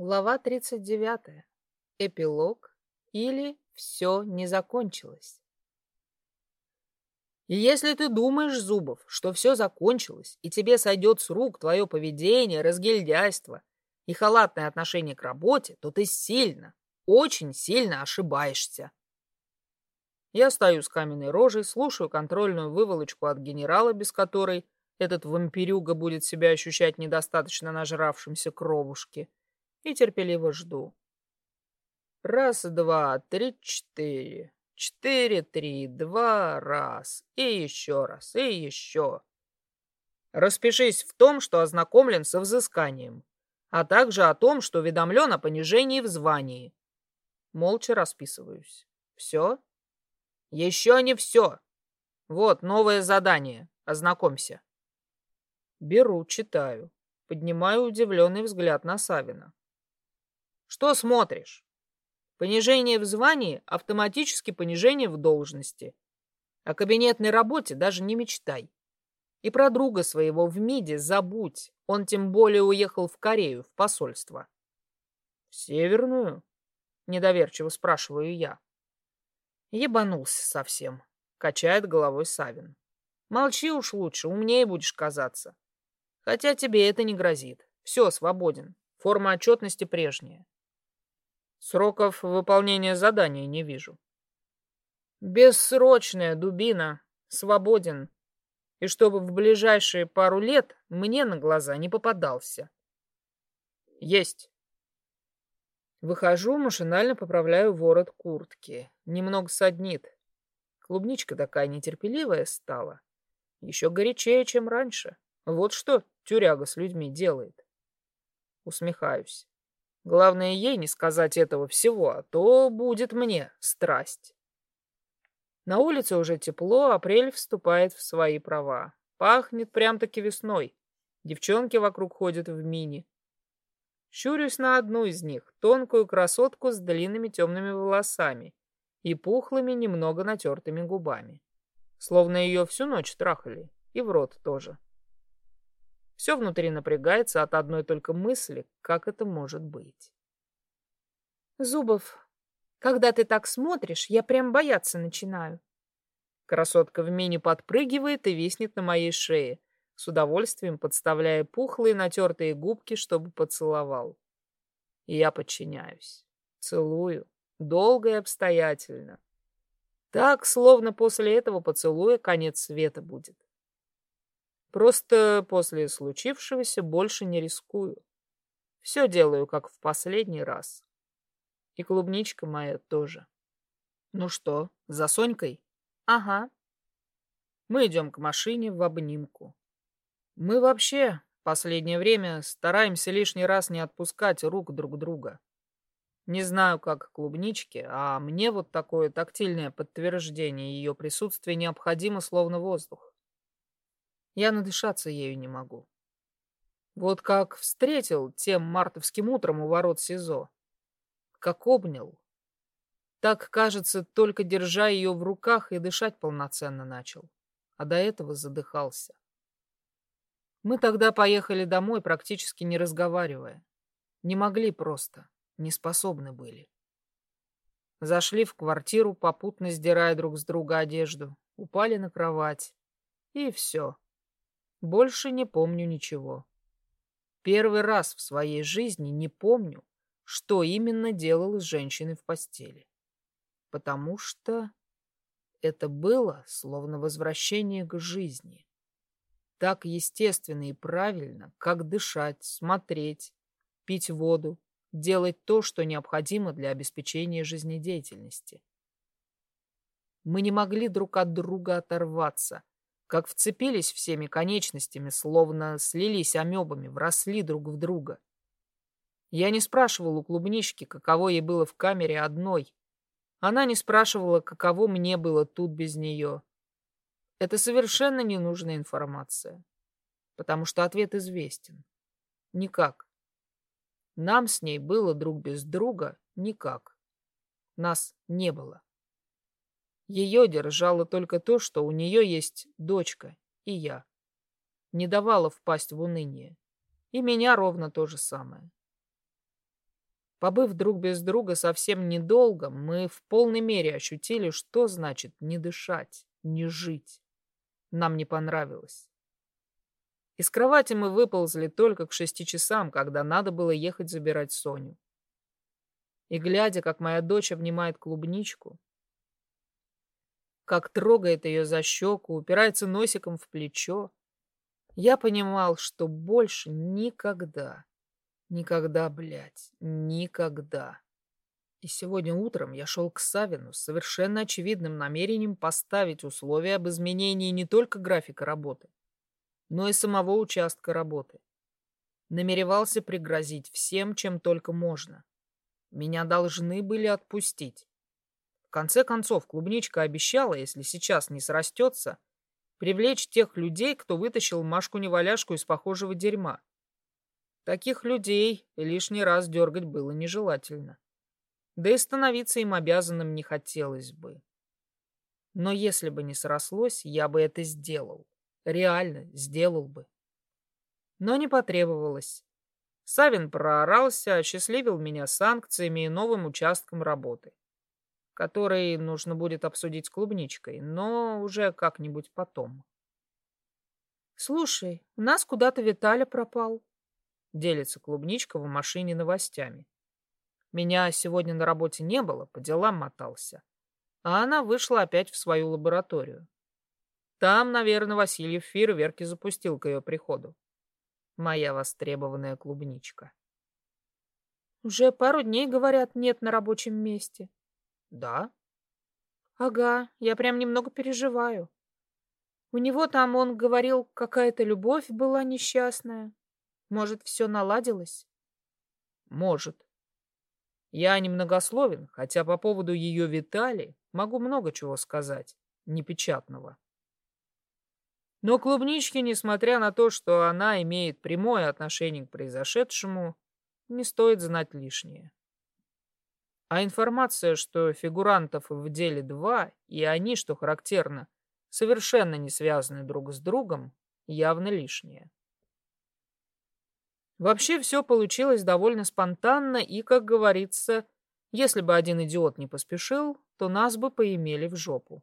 Глава 39. Эпилог или все не закончилось. Если ты думаешь, Зубов, что все закончилось, и тебе сойдет с рук твое поведение, разгильдяйство и халатное отношение к работе, то ты сильно, очень сильно ошибаешься. Я стою с каменной рожей, слушаю контрольную выволочку от генерала, без которой этот вампирюга будет себя ощущать недостаточно нажравшимся кровушки, и терпеливо жду. Раз, два, три, четыре. Четыре, три, два, раз. И еще раз, и еще. Распишись в том, что ознакомлен со взысканием, а также о том, что уведомлен о понижении в звании. Молча расписываюсь. Все? Еще не все. Вот новое задание. Ознакомься. Беру, читаю. Поднимаю удивленный взгляд на Савина. Что смотришь? Понижение в звании – автоматически понижение в должности. О кабинетной работе даже не мечтай. И про друга своего в МИДе забудь. Он тем более уехал в Корею, в посольство. В Северную? Недоверчиво спрашиваю я. Ебанулся совсем. Качает головой Савин. Молчи уж лучше, умнее будешь казаться. Хотя тебе это не грозит. Все, свободен. Форма отчетности прежняя. Сроков выполнения задания не вижу. Бессрочная дубина. Свободен. И чтобы в ближайшие пару лет мне на глаза не попадался. Есть. Выхожу, машинально поправляю ворот куртки. Немного саднит. Клубничка такая нетерпеливая стала. Еще горячее, чем раньше. Вот что тюряга с людьми делает. Усмехаюсь. Главное, ей не сказать этого всего, а то будет мне страсть. На улице уже тепло, апрель вступает в свои права. Пахнет прям-таки весной. Девчонки вокруг ходят в мини. Щурюсь на одну из них, тонкую красотку с длинными темными волосами и пухлыми, немного натертыми губами. Словно ее всю ночь трахали, и в рот тоже. Все внутри напрягается от одной только мысли, как это может быть. Зубов, когда ты так смотришь, я прям бояться начинаю. Красотка в мини подпрыгивает и виснет на моей шее, с удовольствием подставляя пухлые натертые губки, чтобы поцеловал. И я подчиняюсь. Целую. Долго и обстоятельно. Так, словно после этого поцелуя конец света будет. Просто после случившегося больше не рискую. Все делаю, как в последний раз. И клубничка моя тоже. Ну что, за Сонькой? Ага. Мы идем к машине в обнимку. Мы вообще последнее время стараемся лишний раз не отпускать рук друг друга. Не знаю, как клубничке, а мне вот такое тактильное подтверждение ее присутствия необходимо словно воздух. Я надышаться ею не могу. Вот как встретил тем мартовским утром у ворот СИЗО. Как обнял. Так, кажется, только держа ее в руках и дышать полноценно начал. А до этого задыхался. Мы тогда поехали домой, практически не разговаривая. Не могли просто, не способны были. Зашли в квартиру, попутно сдирая друг с друга одежду, упали на кровать. И все. Больше не помню ничего. Первый раз в своей жизни не помню, что именно делал с женщиной в постели. Потому что это было словно возвращение к жизни. Так естественно и правильно, как дышать, смотреть, пить воду, делать то, что необходимо для обеспечения жизнедеятельности. Мы не могли друг от друга оторваться, как вцепились всеми конечностями, словно слились амебами, вросли друг в друга. Я не спрашивал у клубнички, каково ей было в камере одной. Она не спрашивала, каково мне было тут без нее. Это совершенно ненужная информация, потому что ответ известен. Никак. Нам с ней было друг без друга никак. Нас не было. Ее держало только то, что у нее есть дочка и я. Не давала впасть в уныние. И меня ровно то же самое. Побыв друг без друга совсем недолго, мы в полной мере ощутили, что значит не дышать, не жить. Нам не понравилось. Из кровати мы выползли только к шести часам, когда надо было ехать забирать Соню. И глядя, как моя дочь обнимает клубничку, как трогает ее за щеку, упирается носиком в плечо, я понимал, что больше никогда, никогда, блядь, никогда. И сегодня утром я шел к Савину с совершенно очевидным намерением поставить условия об изменении не только графика работы, но и самого участка работы. Намеревался пригрозить всем, чем только можно. Меня должны были отпустить. В конце концов, клубничка обещала, если сейчас не срастется, привлечь тех людей, кто вытащил Машку-неваляшку из похожего дерьма. Таких людей лишний раз дергать было нежелательно. Да и становиться им обязанным не хотелось бы. Но если бы не срослось, я бы это сделал. Реально сделал бы. Но не потребовалось. Савин проорался, осчастливил меня санкциями и новым участком работы который нужно будет обсудить с клубничкой, но уже как-нибудь потом. «Слушай, у нас куда-то Виталя пропал», — делится клубничка в машине новостями. Меня сегодня на работе не было, по делам мотался. А она вышла опять в свою лабораторию. Там, наверное, Васильев фейерверки запустил к ее приходу. Моя востребованная клубничка. Уже пару дней, говорят, нет на рабочем месте. Да? Ага, я прям немного переживаю. У него там, он говорил, какая-то любовь была несчастная. Может, все наладилось? Может. Я немногословен, хотя по поводу ее Витали могу много чего сказать, непечатного. Но клубничке, несмотря на то, что она имеет прямое отношение к произошедшему, не стоит знать лишнее. А информация, что фигурантов в деле два, и они, что характерно, совершенно не связаны друг с другом, явно лишняя. Вообще все получилось довольно спонтанно и, как говорится, если бы один идиот не поспешил, то нас бы поимели в жопу.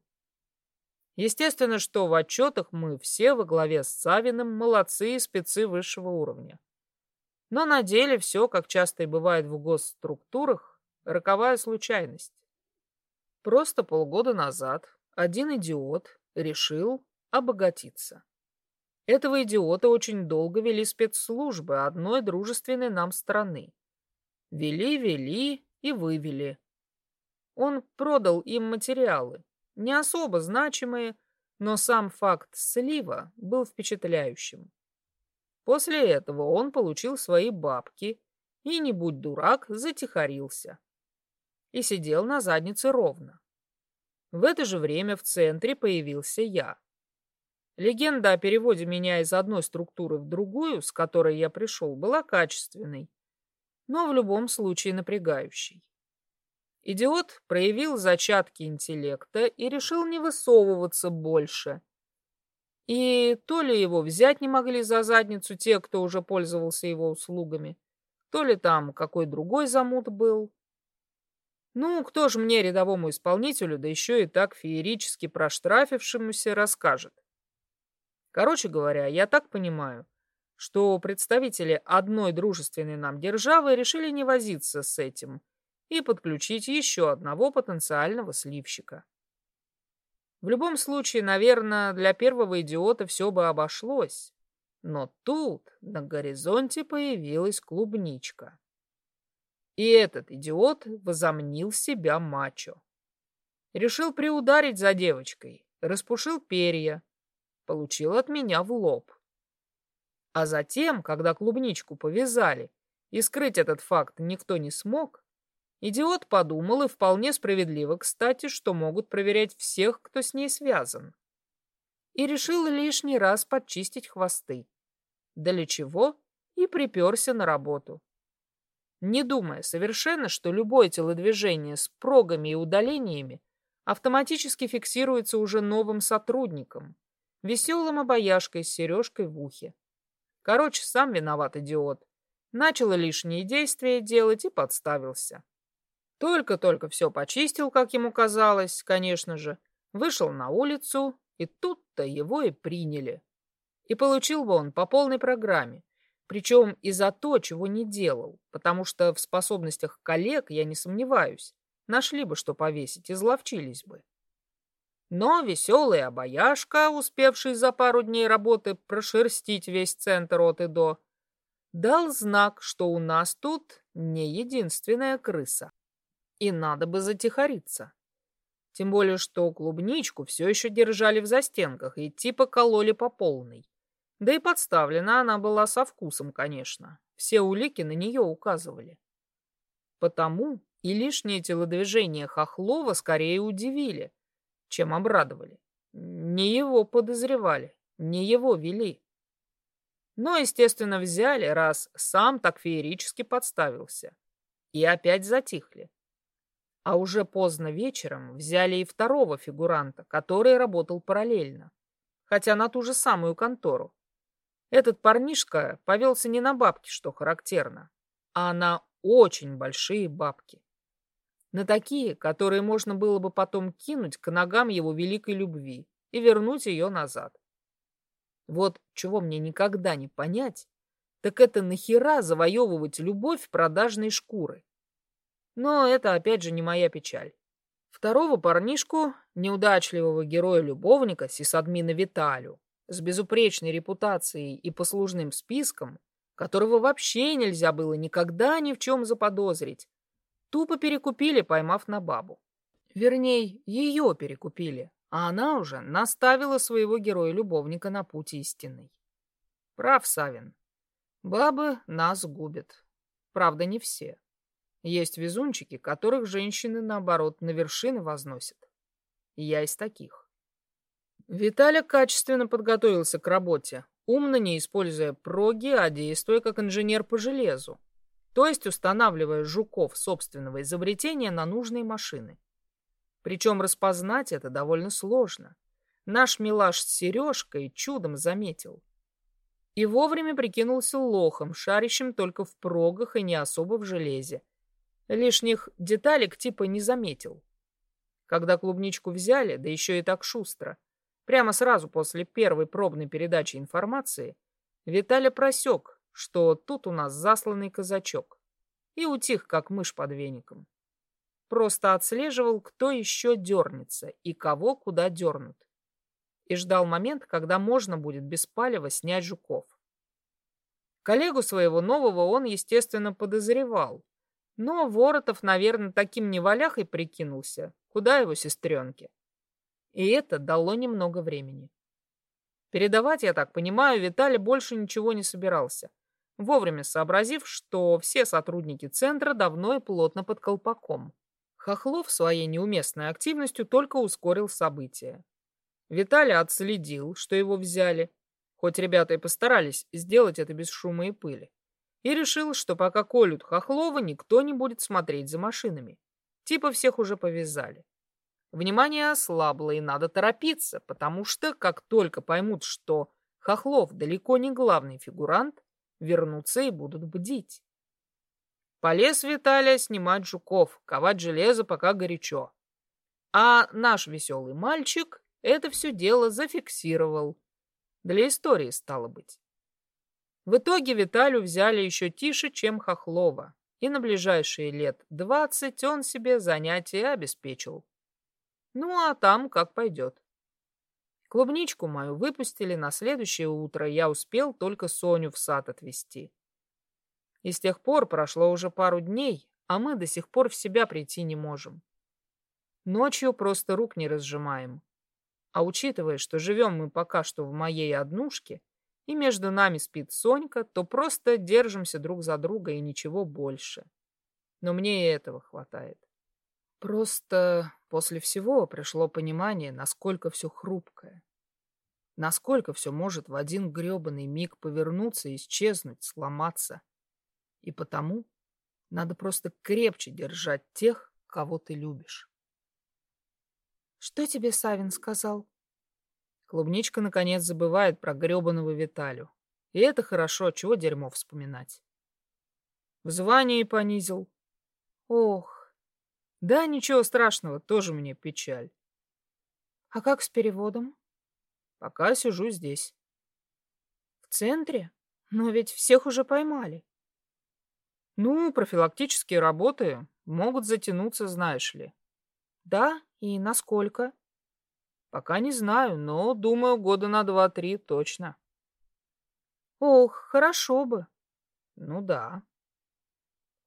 Естественно, что в отчетах мы все во главе с Савиным молодцы и спецы высшего уровня. Но на деле все, как часто и бывает в госструктурах, Роковая случайность. Просто полгода назад один идиот решил обогатиться. Этого идиота очень долго вели спецслужбы одной дружественной нам страны. Вели, вели и вывели. Он продал им материалы, не особо значимые, но сам факт слива был впечатляющим. После этого он получил свои бабки и, не будь дурак, затихарился и сидел на заднице ровно. В это же время в центре появился я. Легенда о переводе меня из одной структуры в другую, с которой я пришел, была качественной, но в любом случае напрягающей. Идиот проявил зачатки интеллекта и решил не высовываться больше. И то ли его взять не могли за задницу те, кто уже пользовался его услугами, то ли там какой другой замут был, ну, кто же мне, рядовому исполнителю, да еще и так феерически проштрафившемуся, расскажет? Короче говоря, я так понимаю, что представители одной дружественной нам державы решили не возиться с этим и подключить еще одного потенциального сливщика. В любом случае, наверное, для первого идиота все бы обошлось. Но тут на горизонте появилась клубничка. И этот идиот возомнил себя мачо. Решил приударить за девочкой, распушил перья, получил от меня в лоб. А затем, когда клубничку повязали, и скрыть этот факт никто не смог, идиот подумал, и вполне справедливо, кстати, что могут проверять всех, кто с ней связан. И решил лишний раз подчистить хвосты. Для чего? И приперся на работу не думая совершенно, что любое телодвижение с прогами и удалениями автоматически фиксируется уже новым сотрудником, веселым обаяшкой с сережкой в ухе. Короче, сам виноват идиот. начал лишние действия делать и подставился. Только-только все почистил, как ему казалось, конечно же, вышел на улицу, и тут-то его и приняли. И получил бы он по полной программе, причем и за то, чего не делал, потому что в способностях коллег, я не сомневаюсь, нашли бы, что повесить, и зловчились бы. Но веселый обаяшка, успевший за пару дней работы прошерстить весь центр от и до, дал знак, что у нас тут не единственная крыса. И надо бы затихариться. Тем более, что клубничку все еще держали в застенках и типа кололи по полной. Да и подставлена она была со вкусом, конечно. Все улики на нее указывали. Потому и лишние телодвижения Хохлова скорее удивили, чем обрадовали. Не его подозревали, не его вели. Но, естественно, взяли, раз сам так феерически подставился. И опять затихли. А уже поздно вечером взяли и второго фигуранта, который работал параллельно, хотя на ту же самую контору. Этот парнишка повелся не на бабки, что характерно, а на очень большие бабки. На такие, которые можно было бы потом кинуть к ногам его великой любви и вернуть ее назад. Вот чего мне никогда не понять, так это нахера завоевывать любовь продажной шкуры. Но это опять же не моя печаль. Второго парнишку, неудачливого героя-любовника, сисадмина Виталю, с безупречной репутацией и послужным списком, которого вообще нельзя было никогда ни в чем заподозрить, тупо перекупили, поймав на бабу. Вернее, ее перекупили, а она уже наставила своего героя-любовника на путь истинный. Прав Савин. Бабы нас губят. Правда, не все. Есть везунчики, которых женщины, наоборот, на вершины возносят. Я из таких. Виталий качественно подготовился к работе, умно не используя проги, а действуя как инженер по железу, то есть устанавливая жуков собственного изобретения на нужные машины. Причем распознать это довольно сложно. Наш милаш с Сережкой чудом заметил. И вовремя прикинулся лохом, шарящим только в прогах и не особо в железе. Лишних деталек типа не заметил. Когда клубничку взяли, да еще и так шустро, Прямо сразу после первой пробной передачи информации Виталя просек, что тут у нас засланный казачок, и утих, как мышь под веником. Просто отслеживал, кто еще дернется и кого куда дернут. И ждал момент, когда можно будет без палева снять жуков. Коллегу своего нового он, естественно, подозревал. Но Воротов, наверное, таким невалях и прикинулся. Куда его сестренке? И это дало немного времени. Передавать, я так понимаю, Виталий больше ничего не собирался, вовремя сообразив, что все сотрудники центра давно и плотно под колпаком. Хохлов своей неуместной активностью только ускорил события. Виталий отследил, что его взяли, хоть ребята и постарались сделать это без шума и пыли, и решил, что пока колют Хохлова, никто не будет смотреть за машинами. Типа всех уже повязали. Внимание ослабло, и надо торопиться, потому что, как только поймут, что Хохлов далеко не главный фигурант, вернутся и будут бдить. Полез Виталия снимать жуков, ковать железо пока горячо. А наш веселый мальчик это все дело зафиксировал. Для истории стало быть. В итоге Виталию взяли еще тише, чем Хохлова, и на ближайшие лет двадцать он себе занятия обеспечил. Ну, а там как пойдет. Клубничку мою выпустили на следующее утро, я успел только Соню в сад отвезти. И с тех пор прошло уже пару дней, а мы до сих пор в себя прийти не можем. Ночью просто рук не разжимаем. А учитывая, что живем мы пока что в моей однушке, и между нами спит Сонька, то просто держимся друг за друга и ничего больше. Но мне и этого хватает. Просто после всего пришло понимание, насколько все хрупкое. Насколько все может в один гребаный миг повернуться, исчезнуть, сломаться. И потому надо просто крепче держать тех, кого ты любишь. Что тебе Савин сказал? Клубничка наконец забывает про гребаного Виталю. И это хорошо, чего дерьмо вспоминать. В звании понизил. Ох. Да, ничего страшного, тоже мне печаль. А как с переводом? Пока сижу здесь. В центре? Но ведь всех уже поймали. Ну, профилактические работы могут затянуться, знаешь ли. Да? И насколько? Пока не знаю, но, думаю, года на два-три точно. Ох, хорошо бы. Ну да.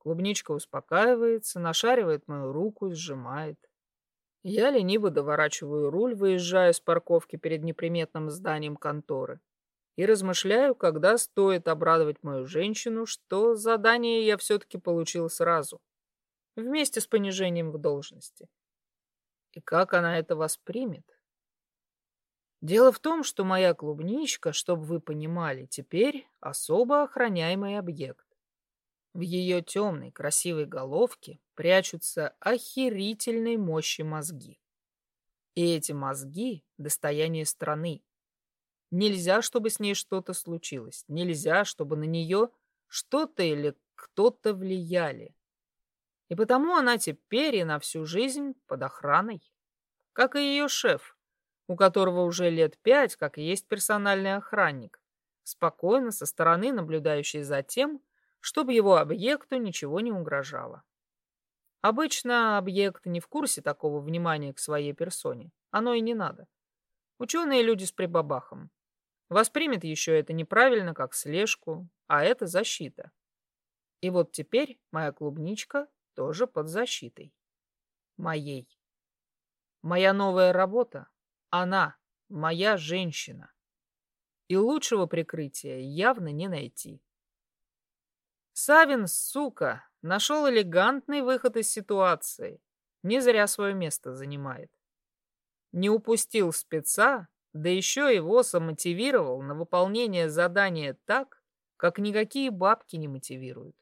Клубничка успокаивается, нашаривает мою руку и сжимает. Я лениво доворачиваю руль, выезжая с парковки перед неприметным зданием конторы и размышляю, когда стоит обрадовать мою женщину, что задание я все-таки получил сразу, вместе с понижением в должности. И как она это воспримет? Дело в том, что моя клубничка, чтобы вы понимали, теперь особо охраняемый объект. В ее темной красивой головке прячутся охерительной мощи мозги. И эти мозги — достояние страны, Нельзя, чтобы с ней что-то случилось. Нельзя, чтобы на нее что-то или кто-то влияли. И потому она теперь и на всю жизнь под охраной. Как и ее шеф, у которого уже лет пять, как есть персональный охранник, спокойно со стороны наблюдающий за тем, чтобы его объекту ничего не угрожало. Обычно объект не в курсе такого внимания к своей персоне. Оно и не надо. Ученые люди с прибабахом. Воспримет еще это неправильно, как слежку, а это защита. И вот теперь моя клубничка тоже под защитой. Моей. Моя новая работа. Она, моя женщина. И лучшего прикрытия явно не найти. Савин, сука, нашел элегантный выход из ситуации. Не зря свое место занимает. Не упустил спеца, да еще его самомотивировал на выполнение задания так, как никакие бабки не мотивируют.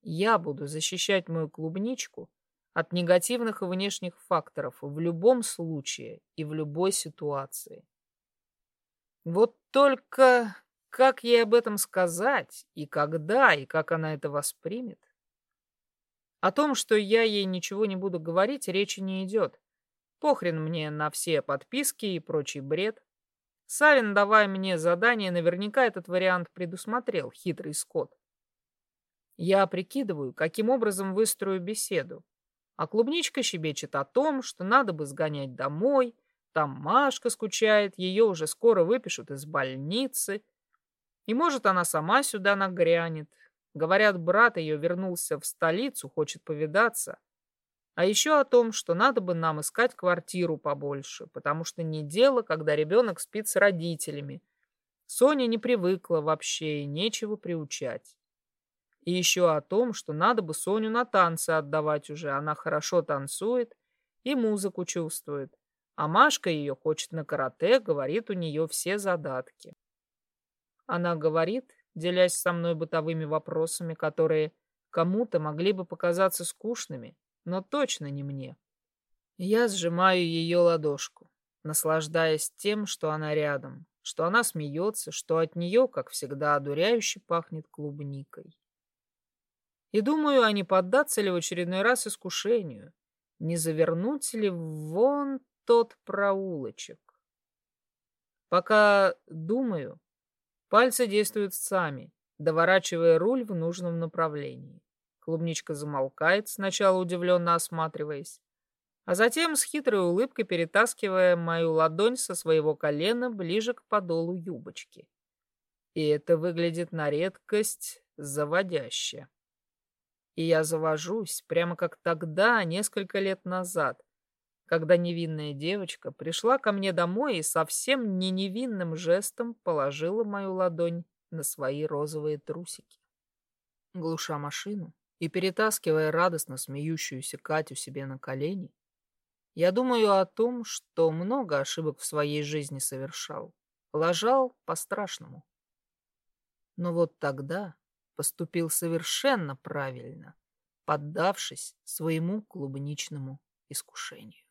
Я буду защищать мою клубничку от негативных и внешних факторов в любом случае и в любой ситуации. Вот только как ей об этом сказать, и когда, и как она это воспримет? О том, что я ей ничего не буду говорить, речи не идет. Похрен мне на все подписки и прочий бред. Савин, давая мне задание, наверняка этот вариант предусмотрел, хитрый скот. Я прикидываю, каким образом выстрою беседу. А клубничка щебечет о том, что надо бы сгонять домой, там Машка скучает, ее уже скоро выпишут из больницы. И может она сама сюда нагрянет. Говорят, брат ее вернулся в столицу, хочет повидаться. А еще о том, что надо бы нам искать квартиру побольше, потому что не дело, когда ребенок спит с родителями. Соня не привыкла вообще и нечего приучать. И еще о том, что надо бы Соню на танцы отдавать уже. Она хорошо танцует и музыку чувствует. А Машка ее хочет на карате, говорит, у нее все задатки. Она говорит, делясь со мной бытовыми вопросами, которые кому-то могли бы показаться скучными, но точно не мне. Я сжимаю ее ладошку, наслаждаясь тем, что она рядом, что она смеется, что от нее, как всегда, одуряюще пахнет клубникой. И думаю, а не поддаться ли в очередной раз искушению, не завернуть ли вон тот проулочек. Пока думаю, пальцы действуют сами, доворачивая руль в нужном направлении. Клубничка замолкает, сначала удивленно осматриваясь, а затем с хитрой улыбкой перетаскивая мою ладонь со своего колена ближе к подолу юбочки. И это выглядит на редкость заводяще. И я завожусь, прямо как тогда, несколько лет назад, когда невинная девочка пришла ко мне домой и совсем не невинным жестом положила мою ладонь на свои розовые трусики. Глуша машину, и перетаскивая радостно смеющуюся Катю себе на колени, я думаю о том, что много ошибок в своей жизни совершал, лажал по-страшному. Но вот тогда поступил совершенно правильно, поддавшись своему клубничному искушению.